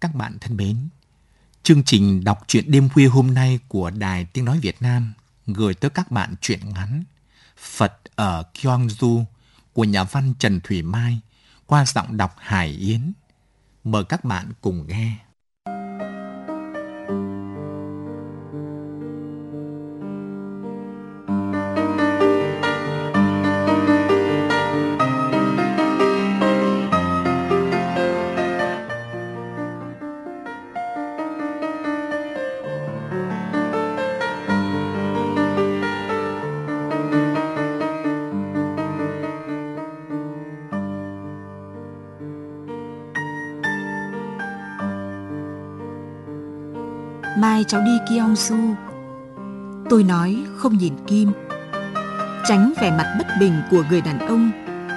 các bạn thân mến. Chương trình đọc truyện đêm khuya hôm nay của Đài Tiếng Nói Việt Nam gửi tới các bạn truyện ngắn Phật ở Gyeongju của nhà văn Trần Thủy Mai qua giọng đọc Hải Yến. Mời các bạn cùng nghe. Mai cháu đi Kyongsu, Tôi nói không nhìn Kim. Tránh vẻ mặt bất bình của người đàn ông,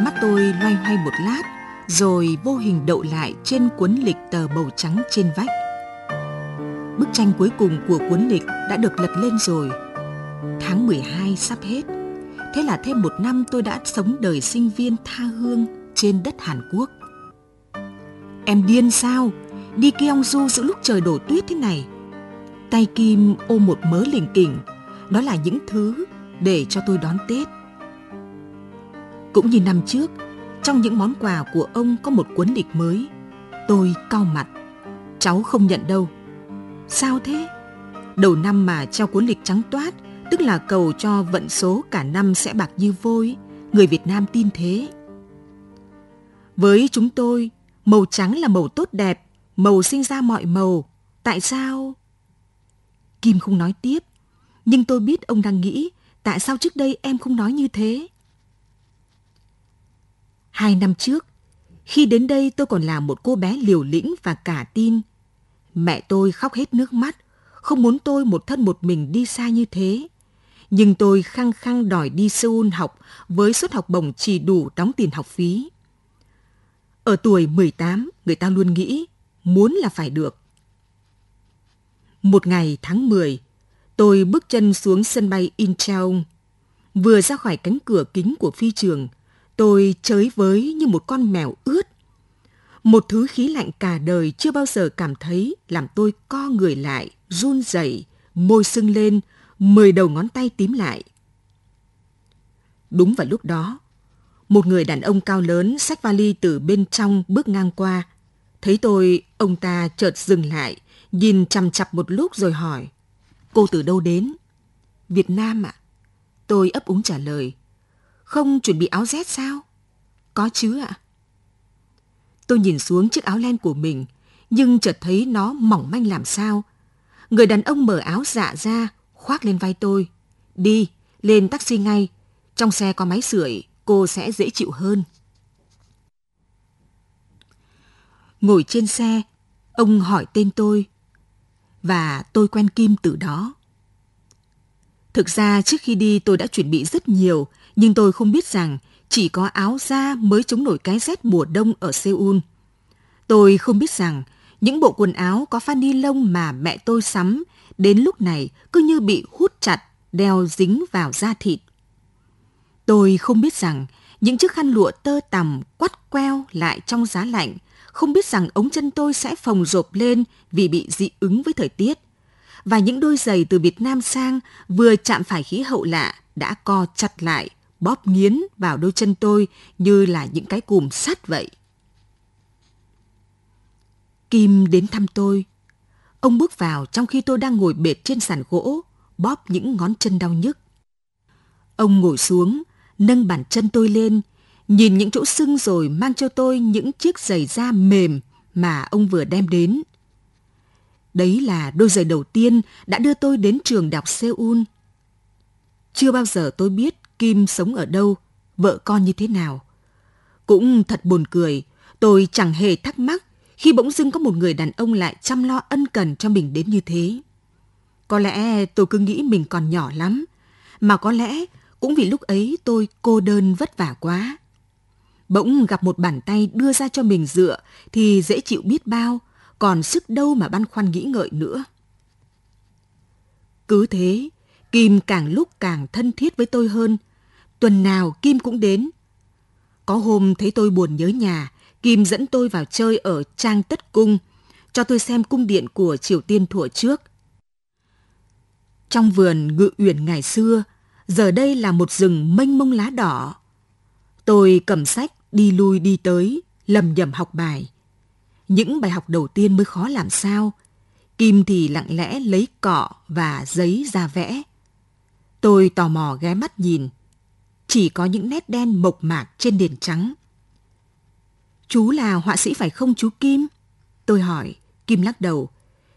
mắt tôi loay hoay một lát, rồi vô hình đậu lại trên cuốn lịch tờ màu trắng trên vách. Bức tranh cuối cùng của cuốn lịch đã được lật lên rồi. Tháng 12 sắp hết. Thế là thêm một năm tôi đã sống đời sinh viên tha hương trên đất Hàn Quốc. Em điên sao? Đi Kyongsu giữa lúc trời đổ tuyết thế này tay Kim ôm một mớ lình kỉnh, đó là những thứ để cho tôi đón Tết. Cũng như năm trước, trong những món quà của ông có một cuốn lịch mới. Tôi cau mặt. Cháu không nhận đâu. Sao thế? Đầu năm mà trao cuốn lịch trắng toát, tức là cầu cho vận số cả năm sẽ bạc như vôi. Người Việt Nam tin thế. Với chúng tôi, màu trắng là màu tốt đẹp, màu sinh ra mọi màu. Tại sao? Kim không nói tiếp, nhưng tôi biết ông đang nghĩ tại sao trước đây em không nói như thế. Hai năm trước, khi đến đây tôi còn là một cô bé liều lĩnh và cả tin. Mẹ tôi khóc hết nước mắt, không muốn tôi một thân một mình đi xa như thế. Nhưng tôi khăng khăng đòi đi Seoul học với suất học bổng chỉ đủ đóng tiền học phí. Ở tuổi 18, người ta luôn nghĩ muốn là phải được. Một ngày tháng 10, tôi bước chân xuống sân bay Incheon. Vừa ra khỏi cánh cửa kính của phi trường, tôi chới với như một con mèo ướt. Một thứ khí lạnh cả đời chưa bao giờ cảm thấy làm tôi co người lại, run rẩy, môi sưng lên, mười đầu ngón tay tím lại. Đúng vào lúc đó, một người đàn ông cao lớn xách vali từ bên trong bước ngang qua. Thấy tôi, ông ta chợt dừng lại, nhìn chằm chặp một lúc rồi hỏi. Cô từ đâu đến? Việt Nam ạ. Tôi ấp úng trả lời. Không chuẩn bị áo rét sao? Có chứ ạ. Tôi nhìn xuống chiếc áo len của mình, nhưng chợt thấy nó mỏng manh làm sao. Người đàn ông mở áo dạ ra, khoác lên vai tôi. Đi, lên taxi ngay. Trong xe có máy sưởi, cô sẽ dễ chịu hơn. Ngồi trên xe, ông hỏi tên tôi và tôi quen Kim từ đó. Thực ra trước khi đi tôi đã chuẩn bị rất nhiều, nhưng tôi không biết rằng chỉ có áo da mới chống nổi cái rét mùa đông ở Seoul. Tôi không biết rằng những bộ quần áo có pha ni lông mà mẹ tôi sắm đến lúc này cứ như bị hút chặt, đeo dính vào da thịt. Tôi không biết rằng những chiếc khăn lụa tơ tằm quắt queo lại trong giá lạnh không biết rằng ống chân tôi sẽ phồng rộp lên vì bị dị ứng với thời tiết. Và những đôi giày từ Việt Nam sang vừa chạm phải khí hậu lạ đã co chặt lại, bóp nghiến vào đôi chân tôi như là những cái cùm sắt vậy. Kim đến thăm tôi. Ông bước vào trong khi tôi đang ngồi bệt trên sàn gỗ, bóp những ngón chân đau nhức. Ông ngồi xuống, nâng bàn chân tôi lên, nhìn những chỗ sưng rồi mang cho tôi những chiếc giày da mềm mà ông vừa đem đến. Đấy là đôi giày đầu tiên đã đưa tôi đến trường đọc Seoul. Chưa bao giờ tôi biết Kim sống ở đâu, vợ con như thế nào. Cũng thật buồn cười, tôi chẳng hề thắc mắc khi bỗng dưng có một người đàn ông lại chăm lo ân cần cho mình đến như thế. Có lẽ tôi cứ nghĩ mình còn nhỏ lắm, mà có lẽ cũng vì lúc ấy tôi cô đơn vất vả quá. Bỗng gặp một bàn tay đưa ra cho mình dựa thì dễ chịu biết bao, còn sức đâu mà băn khoăn nghĩ ngợi nữa. Cứ thế, Kim càng lúc càng thân thiết với tôi hơn. Tuần nào Kim cũng đến. Có hôm thấy tôi buồn nhớ nhà, Kim dẫn tôi vào chơi ở Trang Tất Cung. cho tôi xem cung điện của Triều Tiên thuở trước. Trong vườn ngự uyển ngày xưa, giờ đây là một rừng mênh mông lá đỏ. Tôi cầm sách đi lui đi tới, lầm nhầm học bài. Những bài học đầu tiên mới khó làm sao. Kim thì lặng lẽ lấy cọ và giấy ra vẽ. Tôi tò mò ghé mắt nhìn. Chỉ có những nét đen mộc mạc trên nền trắng. Chú là họa sĩ phải không chú Kim? Tôi hỏi, Kim lắc đầu.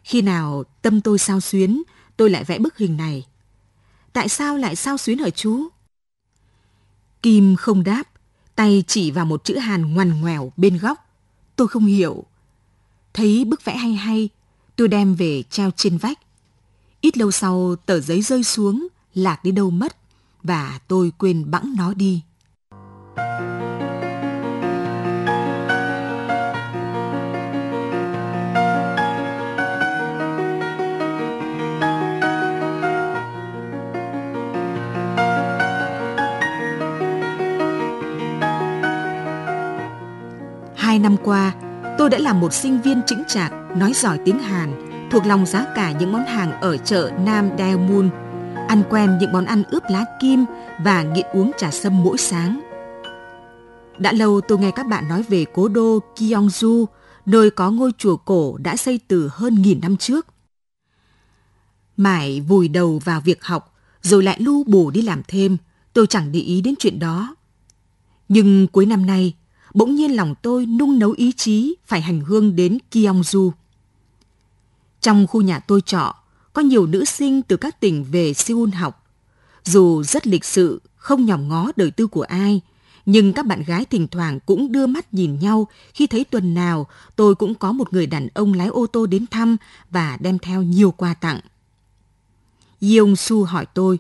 Khi nào tâm tôi sao xuyến, tôi lại vẽ bức hình này. Tại sao lại sao xuyến hả chú? Kim không đáp, tay chỉ vào một chữ hàn ngoằn ngoèo bên góc. Tôi không hiểu. Thấy bức vẽ hay hay, tôi đem về treo trên vách. Ít lâu sau tờ giấy rơi xuống, lạc đi đâu mất và tôi quên bẵng nó đi. Hai năm qua, tôi đã là một sinh viên chững chạc, nói giỏi tiếng Hàn, thuộc lòng giá cả những món hàng ở chợ Nam Daemun, ăn quen những món ăn ướp lá kim và nghiện uống trà sâm mỗi sáng. Đã lâu tôi nghe các bạn nói về cố đô Gyeongju, nơi có ngôi chùa cổ đã xây từ hơn nghìn năm trước. Mãi vùi đầu vào việc học, rồi lại lu bù đi làm thêm, tôi chẳng để ý đến chuyện đó. Nhưng cuối năm nay, bỗng nhiên lòng tôi nung nấu ý chí phải hành hương đến Gyeongju. Trong khu nhà tôi trọ, có nhiều nữ sinh từ các tỉnh về Seoul học. Dù rất lịch sự, không nhòm ngó đời tư của ai, nhưng các bạn gái thỉnh thoảng cũng đưa mắt nhìn nhau khi thấy tuần nào tôi cũng có một người đàn ông lái ô tô đến thăm và đem theo nhiều quà tặng. Yeong Su hỏi tôi,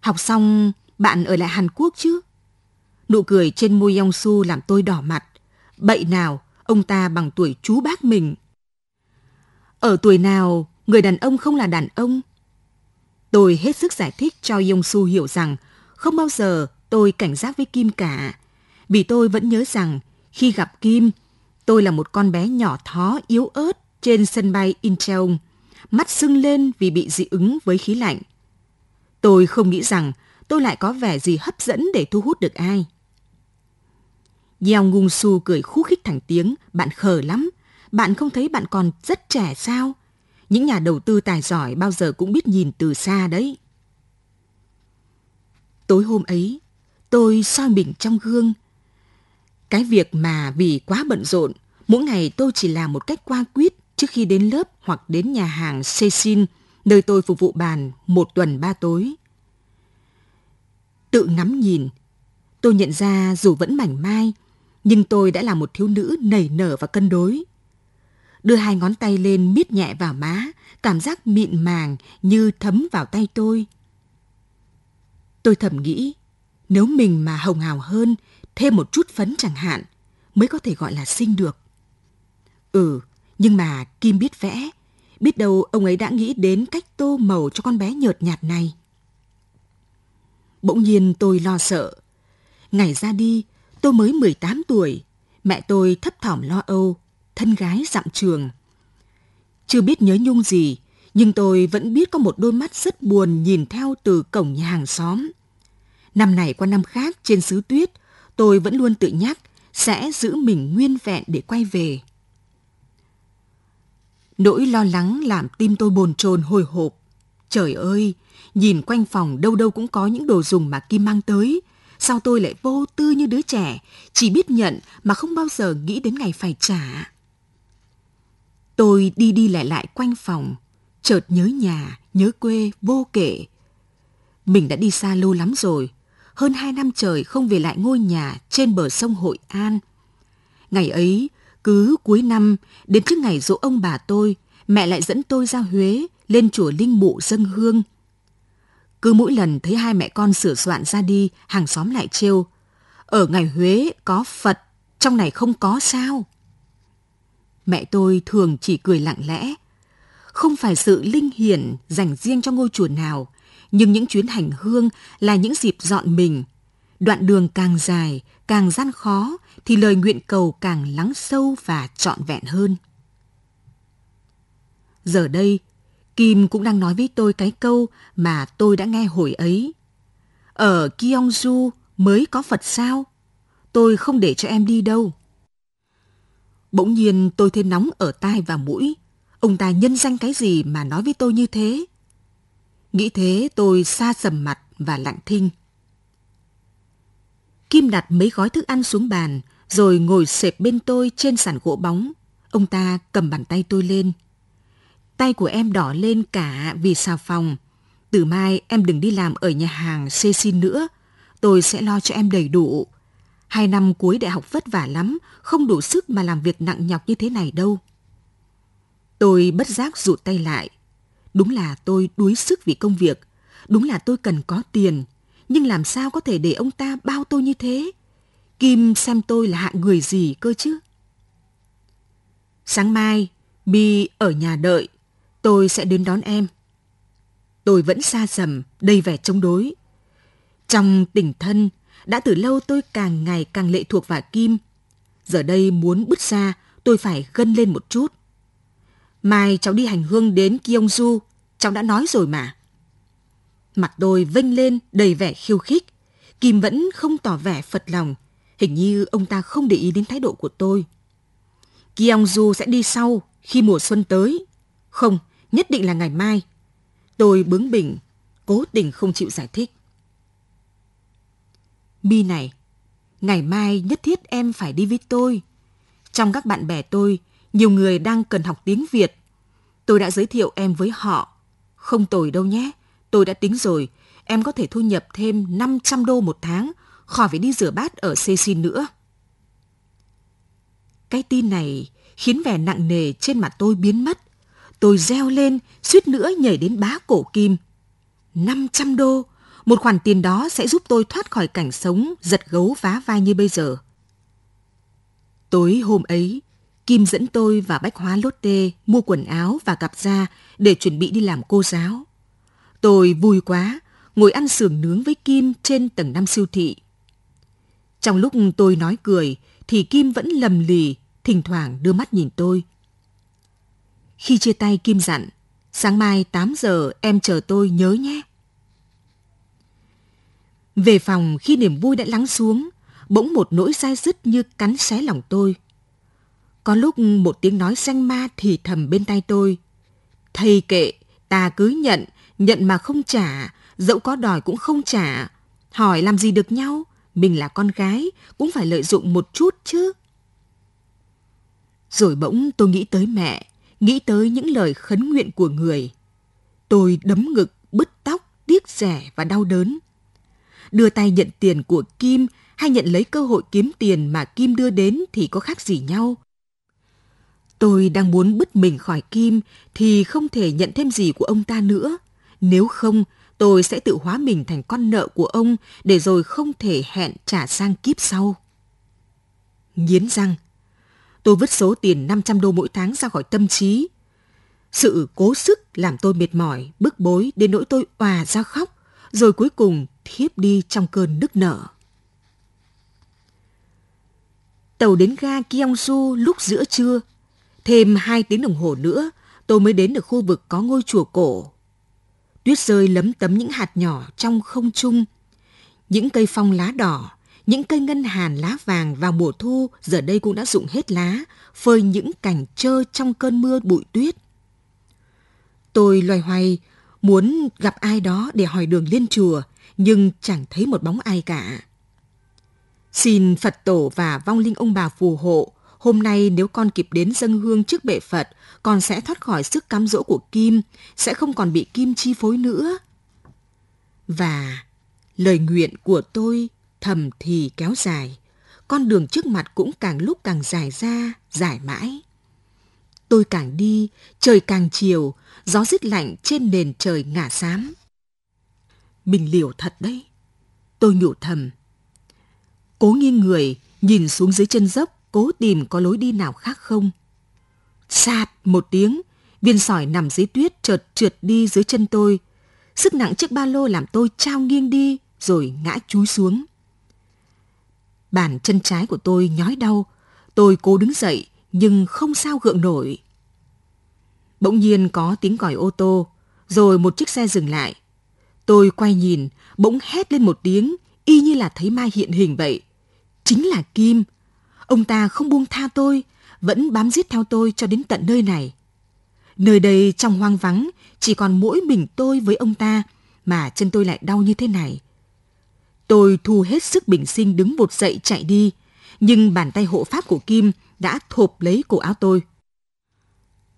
học xong bạn ở lại Hàn Quốc chứ? Nụ cười trên môi Yong-su làm tôi đỏ mặt. Bậy nào, ông ta bằng tuổi chú bác mình. Ở tuổi nào, người đàn ông không là đàn ông? Tôi hết sức giải thích cho Yong Su hiểu rằng không bao giờ tôi cảnh giác với Kim cả. Vì tôi vẫn nhớ rằng khi gặp Kim, tôi là một con bé nhỏ thó yếu ớt trên sân bay Incheon, mắt sưng lên vì bị dị ứng với khí lạnh. Tôi không nghĩ rằng tôi lại có vẻ gì hấp dẫn để thu hút được ai. Yeong Ngung Su cười khúc khích thành tiếng, bạn khờ lắm, bạn không thấy bạn còn rất trẻ sao? Những nhà đầu tư tài giỏi bao giờ cũng biết nhìn từ xa đấy. Tối hôm ấy, tôi soi mình trong gương. Cái việc mà vì quá bận rộn, mỗi ngày tôi chỉ làm một cách qua quyết trước khi đến lớp hoặc đến nhà hàng Cecil, nơi tôi phục vụ bàn một tuần ba tối. Tự ngắm nhìn, tôi nhận ra dù vẫn mảnh mai, nhưng tôi đã là một thiếu nữ nảy nở và cân đối đưa hai ngón tay lên miết nhẹ vào má, cảm giác mịn màng như thấm vào tay tôi. Tôi thầm nghĩ, nếu mình mà hồng hào hơn, thêm một chút phấn chẳng hạn, mới có thể gọi là xinh được. Ừ, nhưng mà Kim biết vẽ, biết đâu ông ấy đã nghĩ đến cách tô màu cho con bé nhợt nhạt này. Bỗng nhiên tôi lo sợ. Ngày ra đi, tôi mới 18 tuổi, mẹ tôi thấp thỏm lo âu thân gái dặm trường. Chưa biết nhớ nhung gì, nhưng tôi vẫn biết có một đôi mắt rất buồn nhìn theo từ cổng nhà hàng xóm. Năm này qua năm khác trên xứ tuyết, tôi vẫn luôn tự nhắc sẽ giữ mình nguyên vẹn để quay về. Nỗi lo lắng làm tim tôi bồn chồn hồi hộp. Trời ơi, nhìn quanh phòng đâu đâu cũng có những đồ dùng mà Kim mang tới. Sao tôi lại vô tư như đứa trẻ, chỉ biết nhận mà không bao giờ nghĩ đến ngày phải trả. Tôi đi đi lại lại quanh phòng, chợt nhớ nhà, nhớ quê vô kể. Mình đã đi xa lâu lắm rồi, hơn hai năm trời không về lại ngôi nhà trên bờ sông Hội An. Ngày ấy, cứ cuối năm, đến trước ngày dỗ ông bà tôi, mẹ lại dẫn tôi ra Huế, lên chùa Linh Mụ dâng hương. Cứ mỗi lần thấy hai mẹ con sửa soạn ra đi, hàng xóm lại trêu. Ở ngày Huế có Phật, trong này không có sao? mẹ tôi thường chỉ cười lặng lẽ. Không phải sự linh hiển dành riêng cho ngôi chùa nào, nhưng những chuyến hành hương là những dịp dọn mình. Đoạn đường càng dài, càng gian khó, thì lời nguyện cầu càng lắng sâu và trọn vẹn hơn. Giờ đây, Kim cũng đang nói với tôi cái câu mà tôi đã nghe hồi ấy. Ở Gyeongju mới có Phật sao? Tôi không để cho em đi đâu. Bỗng nhiên tôi thấy nóng ở tai và mũi. Ông ta nhân danh cái gì mà nói với tôi như thế? Nghĩ thế tôi xa sầm mặt và lặng thinh. Kim đặt mấy gói thức ăn xuống bàn, rồi ngồi xẹp bên tôi trên sàn gỗ bóng. Ông ta cầm bàn tay tôi lên. Tay của em đỏ lên cả vì xà phòng. Từ mai em đừng đi làm ở nhà hàng xê xin nữa. Tôi sẽ lo cho em đầy đủ. Hai năm cuối đại học vất vả lắm, không đủ sức mà làm việc nặng nhọc như thế này đâu. Tôi bất giác rụt tay lại. Đúng là tôi đuối sức vì công việc. Đúng là tôi cần có tiền. Nhưng làm sao có thể để ông ta bao tôi như thế? Kim xem tôi là hạng người gì cơ chứ? Sáng mai, Bi ở nhà đợi. Tôi sẽ đến đón em. Tôi vẫn xa dầm, đầy vẻ chống đối. Trong tình thân, đã từ lâu tôi càng ngày càng lệ thuộc vào Kim. Giờ đây muốn bứt ra, tôi phải gân lên một chút. Mai cháu đi hành hương đến Kyongju, cháu đã nói rồi mà. Mặt tôi vênh lên đầy vẻ khiêu khích. Kim vẫn không tỏ vẻ phật lòng. Hình như ông ta không để ý đến thái độ của tôi. Kyongju sẽ đi sau khi mùa xuân tới. Không, nhất định là ngày mai. Tôi bướng bỉnh, cố tình không chịu giải thích. Mi này, ngày mai nhất thiết em phải đi với tôi. Trong các bạn bè tôi, nhiều người đang cần học tiếng Việt. Tôi đã giới thiệu em với họ. Không tồi đâu nhé. Tôi đã tính rồi, em có thể thu nhập thêm 500 đô một tháng, khỏi phải đi rửa bát ở Cecil nữa. Cái tin này khiến vẻ nặng nề trên mặt tôi biến mất. Tôi reo lên, suýt nữa nhảy đến bá cổ kim. 500 đô, một khoản tiền đó sẽ giúp tôi thoát khỏi cảnh sống giật gấu vá vai như bây giờ. Tối hôm ấy, Kim dẫn tôi và bách hóa Lotte mua quần áo và cặp da để chuẩn bị đi làm cô giáo. Tôi vui quá, ngồi ăn sườn nướng với Kim trên tầng năm siêu thị. Trong lúc tôi nói cười, thì Kim vẫn lầm lì, thỉnh thoảng đưa mắt nhìn tôi. Khi chia tay Kim dặn, sáng mai 8 giờ em chờ tôi nhớ nhé. Về phòng khi niềm vui đã lắng xuống, bỗng một nỗi dai dứt như cắn xé lòng tôi. Có lúc một tiếng nói xanh ma thì thầm bên tay tôi. Thầy kệ, ta cứ nhận, nhận mà không trả, dẫu có đòi cũng không trả. Hỏi làm gì được nhau, mình là con gái, cũng phải lợi dụng một chút chứ. Rồi bỗng tôi nghĩ tới mẹ, nghĩ tới những lời khấn nguyện của người. Tôi đấm ngực, bứt tóc, tiếc rẻ và đau đớn. Đưa tay nhận tiền của Kim hay nhận lấy cơ hội kiếm tiền mà Kim đưa đến thì có khác gì nhau. Tôi đang muốn bứt mình khỏi Kim thì không thể nhận thêm gì của ông ta nữa. Nếu không, tôi sẽ tự hóa mình thành con nợ của ông để rồi không thể hẹn trả sang kiếp sau. Nghiến răng, tôi vứt số tiền 500 đô mỗi tháng ra khỏi tâm trí. Sự cố sức làm tôi mệt mỏi, bức bối đến nỗi tôi òa ra khóc, rồi cuối cùng thiếp đi trong cơn nức nở. Tàu đến ga Gyeongsu lúc giữa trưa. Thêm hai tiếng đồng hồ nữa, tôi mới đến được khu vực có ngôi chùa cổ. Tuyết rơi lấm tấm những hạt nhỏ trong không trung. Những cây phong lá đỏ, những cây ngân hàn lá vàng vào mùa thu giờ đây cũng đã rụng hết lá, phơi những cảnh trơ trong cơn mưa bụi tuyết. Tôi loay hoay, muốn gặp ai đó để hỏi đường lên chùa, nhưng chẳng thấy một bóng ai cả. Xin Phật tổ và vong linh ông bà phù hộ, hôm nay nếu con kịp đến dân hương trước bệ Phật, con sẽ thoát khỏi sức cám dỗ của Kim, sẽ không còn bị Kim chi phối nữa. Và lời nguyện của tôi thầm thì kéo dài, con đường trước mặt cũng càng lúc càng dài ra, dài mãi. Tôi càng đi, trời càng chiều, gió rít lạnh trên nền trời ngả xám. Mình liều thật đấy. Tôi nhủ thầm. Cố nghiêng người, nhìn xuống dưới chân dốc, cố tìm có lối đi nào khác không. Sạt một tiếng, viên sỏi nằm dưới tuyết chợt trượt đi dưới chân tôi. Sức nặng chiếc ba lô làm tôi trao nghiêng đi, rồi ngã chúi xuống. Bàn chân trái của tôi nhói đau, tôi cố đứng dậy, nhưng không sao gượng nổi. Bỗng nhiên có tiếng còi ô tô, rồi một chiếc xe dừng lại. Tôi quay nhìn, bỗng hét lên một tiếng, y như là thấy ma hiện hình vậy. Chính là Kim. Ông ta không buông tha tôi, vẫn bám giết theo tôi cho đến tận nơi này. Nơi đây trong hoang vắng, chỉ còn mỗi mình tôi với ông ta, mà chân tôi lại đau như thế này. Tôi thu hết sức bình sinh đứng một dậy chạy đi, nhưng bàn tay hộ pháp của Kim đã thộp lấy cổ áo tôi.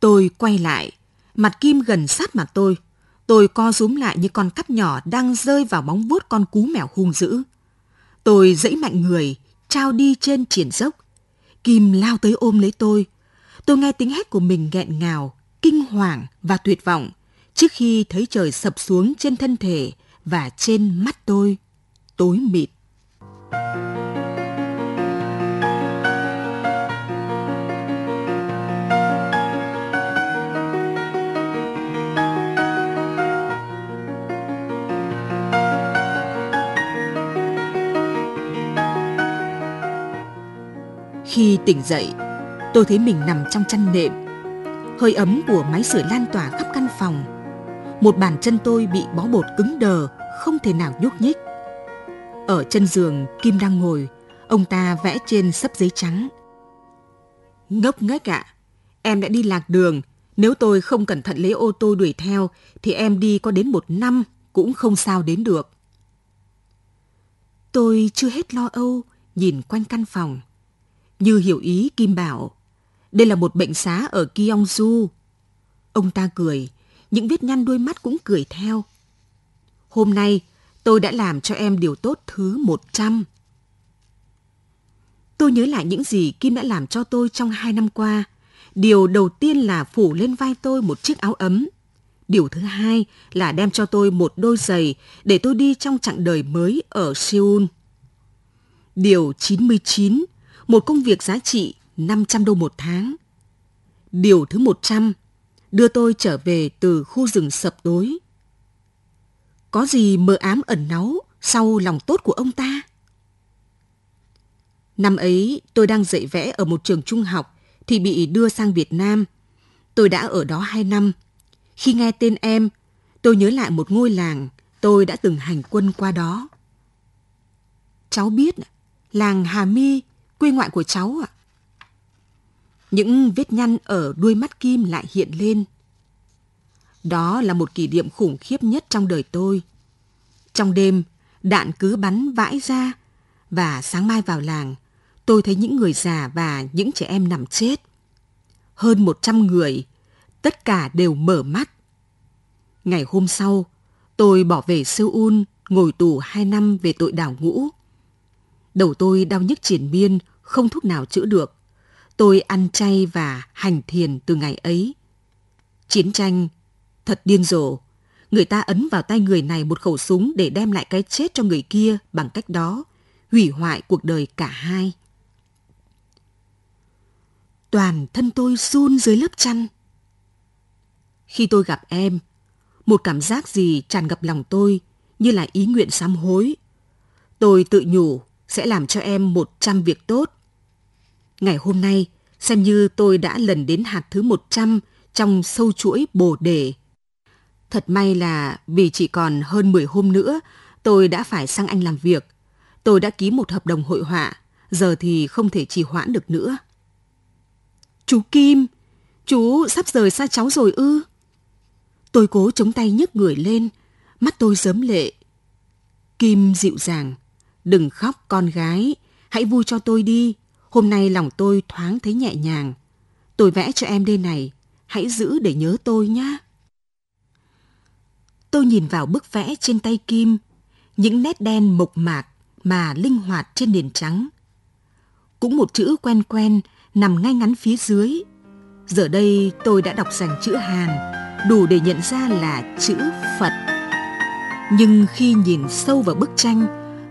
Tôi quay lại, mặt Kim gần sát mặt tôi. Tôi co rúm lại như con cắp nhỏ đang rơi vào bóng vuốt con cú mèo hung dữ. Tôi dẫy mạnh người, trao đi trên triển dốc. Kim lao tới ôm lấy tôi. Tôi nghe tiếng hét của mình nghẹn ngào, kinh hoàng và tuyệt vọng trước khi thấy trời sập xuống trên thân thể và trên mắt tôi, tối mịt. Khi tỉnh dậy, tôi thấy mình nằm trong chăn nệm. Hơi ấm của máy sưởi lan tỏa khắp căn phòng. Một bàn chân tôi bị bó bột cứng đờ, không thể nào nhúc nhích. Ở chân giường, Kim đang ngồi, ông ta vẽ trên sấp giấy trắng. Ngốc nghếch ạ, à, em đã đi lạc đường. Nếu tôi không cẩn thận lấy ô tô đuổi theo, thì em đi có đến một năm cũng không sao đến được. Tôi chưa hết lo âu, nhìn quanh căn phòng. Như hiểu ý Kim bảo, đây là một bệnh xá ở Gyeongju. Ông ta cười, những vết nhăn đôi mắt cũng cười theo. Hôm nay, tôi đã làm cho em điều tốt thứ 100. Tôi nhớ lại những gì Kim đã làm cho tôi trong hai năm qua. Điều đầu tiên là phủ lên vai tôi một chiếc áo ấm. Điều thứ hai là đem cho tôi một đôi giày để tôi đi trong chặng đời mới ở Seoul. Điều 99 một công việc giá trị 500 đô một tháng. Điều thứ 100, đưa tôi trở về từ khu rừng sập tối. Có gì mờ ám ẩn náu sau lòng tốt của ông ta? Năm ấy, tôi đang dạy vẽ ở một trường trung học thì bị đưa sang Việt Nam. Tôi đã ở đó hai năm. Khi nghe tên em, tôi nhớ lại một ngôi làng tôi đã từng hành quân qua đó. Cháu biết, làng Hà Mi quê ngoại của cháu ạ. Những vết nhăn ở đuôi mắt Kim lại hiện lên. Đó là một kỷ niệm khủng khiếp nhất trong đời tôi. Trong đêm, đạn cứ bắn vãi ra và sáng mai vào làng, tôi thấy những người già và những trẻ em nằm chết. Hơn 100 người, tất cả đều mở mắt. Ngày hôm sau, tôi bỏ về Seoul, ngồi tù 2 năm về tội đảo ngũ. Đầu tôi đau nhức triển miên, không thuốc nào chữa được. Tôi ăn chay và hành thiền từ ngày ấy. Chiến tranh thật điên rồ. Người ta ấn vào tay người này một khẩu súng để đem lại cái chết cho người kia bằng cách đó, hủy hoại cuộc đời cả hai. Toàn thân tôi run dưới lớp chăn. Khi tôi gặp em, một cảm giác gì tràn ngập lòng tôi như là ý nguyện sám hối. Tôi tự nhủ sẽ làm cho em 100 việc tốt. Ngày hôm nay, xem như tôi đã lần đến hạt thứ 100 trong sâu chuỗi bồ đề. Thật may là vì chỉ còn hơn 10 hôm nữa, tôi đã phải sang Anh làm việc. Tôi đã ký một hợp đồng hội họa, giờ thì không thể trì hoãn được nữa. Chú Kim, chú sắp rời xa cháu rồi ư? Tôi cố chống tay nhấc người lên, mắt tôi dớm lệ. Kim dịu dàng, Đừng khóc con gái, hãy vui cho tôi đi. Hôm nay lòng tôi thoáng thấy nhẹ nhàng. Tôi vẽ cho em đây này, hãy giữ để nhớ tôi nhé. Tôi nhìn vào bức vẽ trên tay Kim, những nét đen mộc mạc mà linh hoạt trên nền trắng. Cũng một chữ quen quen nằm ngay ngắn phía dưới. Giờ đây tôi đã đọc dành chữ Hàn, đủ để nhận ra là chữ Phật. Nhưng khi nhìn sâu vào bức tranh,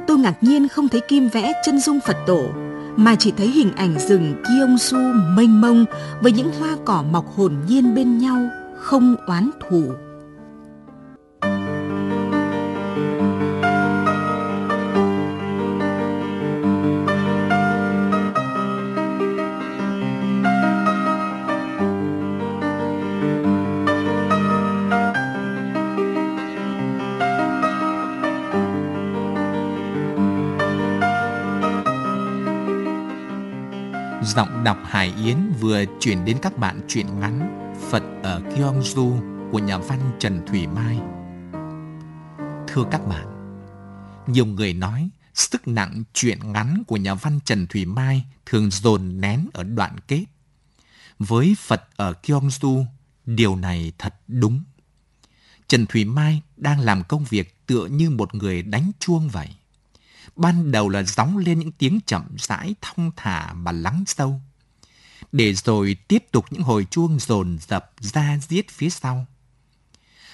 tôi ngạc nhiên không thấy Kim vẽ chân dung Phật tổ, mà chỉ thấy hình ảnh rừng Kyongsu mênh mông với những hoa cỏ mọc hồn nhiên bên nhau, không oán thù. Giọng đọc Hải Yến vừa chuyển đến các bạn truyện ngắn Phật ở Gyeongju của nhà văn Trần Thủy Mai. Thưa các bạn, nhiều người nói sức nặng truyện ngắn của nhà văn Trần Thủy Mai thường dồn nén ở đoạn kết. Với Phật ở Gyeongju, điều này thật đúng. Trần Thủy Mai đang làm công việc tựa như một người đánh chuông vậy. Ban đầu là gióng lên những tiếng chậm rãi thong thả mà lắng sâu. Để rồi tiếp tục những hồi chuông dồn dập ra giết phía sau.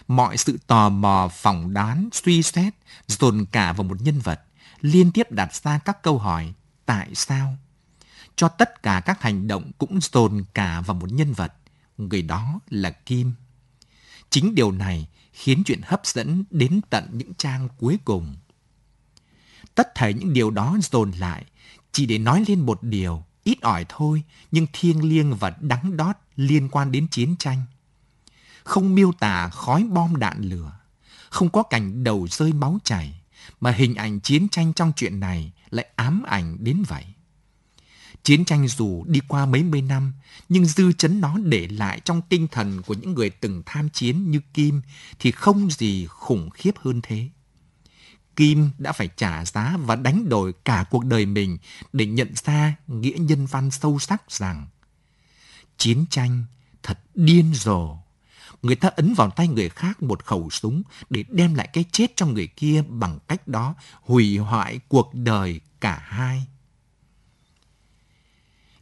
Mọi sự tò mò, phỏng đoán, suy xét dồn cả vào một nhân vật, liên tiếp đặt ra các câu hỏi tại sao? Cho tất cả các hành động cũng dồn cả vào một nhân vật, người đó là Kim. Chính điều này khiến chuyện hấp dẫn đến tận những trang cuối cùng. Tất thảy những điều đó dồn lại chỉ để nói lên một điều ít ỏi thôi nhưng thiêng liêng và đắng đót liên quan đến chiến tranh. Không miêu tả khói bom đạn lửa, không có cảnh đầu rơi máu chảy, mà hình ảnh chiến tranh trong chuyện này lại ám ảnh đến vậy. Chiến tranh dù đi qua mấy mươi năm, nhưng dư chấn nó để lại trong tinh thần của những người từng tham chiến như Kim thì không gì khủng khiếp hơn thế. Kim đã phải trả giá và đánh đổi cả cuộc đời mình để nhận ra nghĩa nhân văn sâu sắc rằng chiến tranh thật điên rồ. Người ta ấn vào tay người khác một khẩu súng để đem lại cái chết cho người kia bằng cách đó hủy hoại cuộc đời cả hai.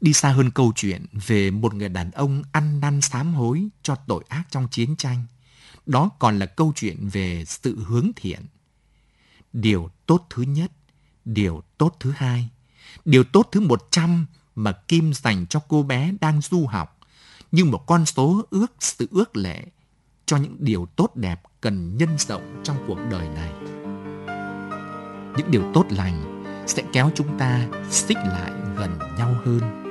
Đi xa hơn câu chuyện về một người đàn ông ăn năn sám hối cho tội ác trong chiến tranh. Đó còn là câu chuyện về sự hướng thiện. Điều tốt thứ nhất, điều tốt thứ hai, điều tốt thứ một trăm mà Kim dành cho cô bé đang du học như một con số ước sự ước lệ cho những điều tốt đẹp cần nhân rộng trong cuộc đời này. Những điều tốt lành sẽ kéo chúng ta xích lại gần nhau hơn.